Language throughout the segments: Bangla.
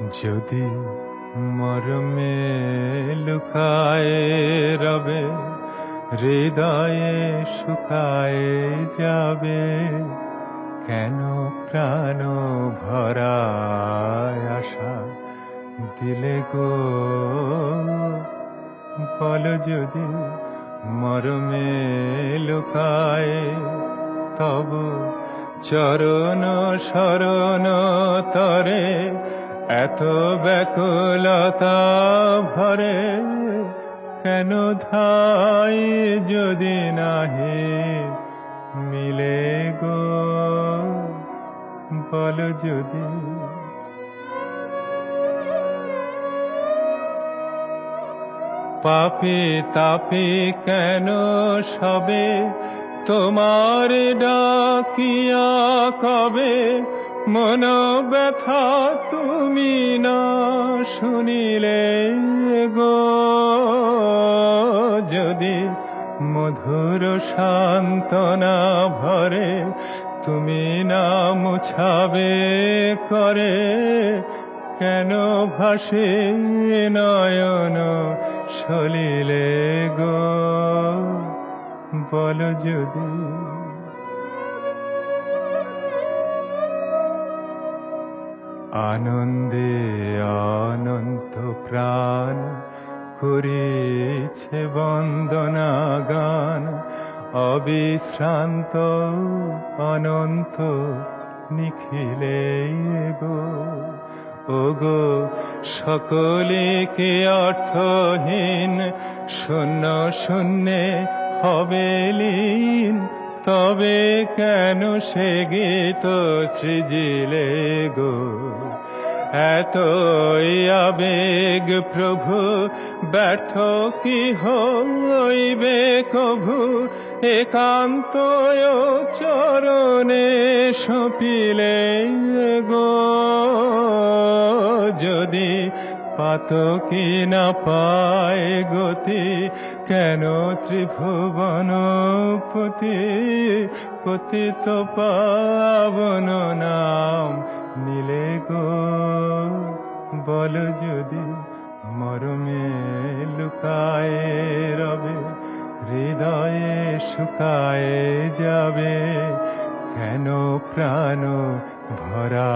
যদি মরমে লুকায় রবে, হৃদয়ে শুকায় যাবে, কেন প্রাণ ভরা আশা দিলে গো? বল যদি মরমে লুকায়, তব চরণ শরণ তরে এত ব্যাকুলতা ভরে কেন ধাই যদি নাহি মিলে গো? বল যদি। পাপে তাপে কেন সবে? তোমার ডাকিয়া কবে মন ব্যথা তুমি না শুনিলে গো। যদি মধুর সান্তনা ভরে তুমি না মুছাবে করে, কেন ভাসে নয়ন সলিলে গো? বল যদি আনন্দে অনন্ত প্রাণ করেছে বন্দনা গান অবিশ্রান্ত অনন্ত নিখিলে গো। ও গো সকলে কে অর্থহীন, শূন্য শূন্যে হবে লীন তবে কেন সে গীত সৃজিলে গো? এতই আবেগ প্রভু, ব্যর্থ কি হইবে কভু? একান্ত চরণে সপিলে গো? যদি পাত কি না পায় গতি, কেন ত্রিভুবন পতি? পতিত পাবন নাম নীলে গো, বল যদি মরমে লুকায় রবে, হৃদয়ে শুকায় যাবে। কেন প্রাণ ভরা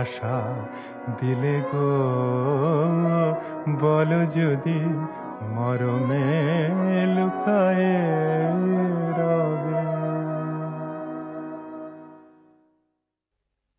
আশা দিলে গো? বল যদি মরমে লুকায়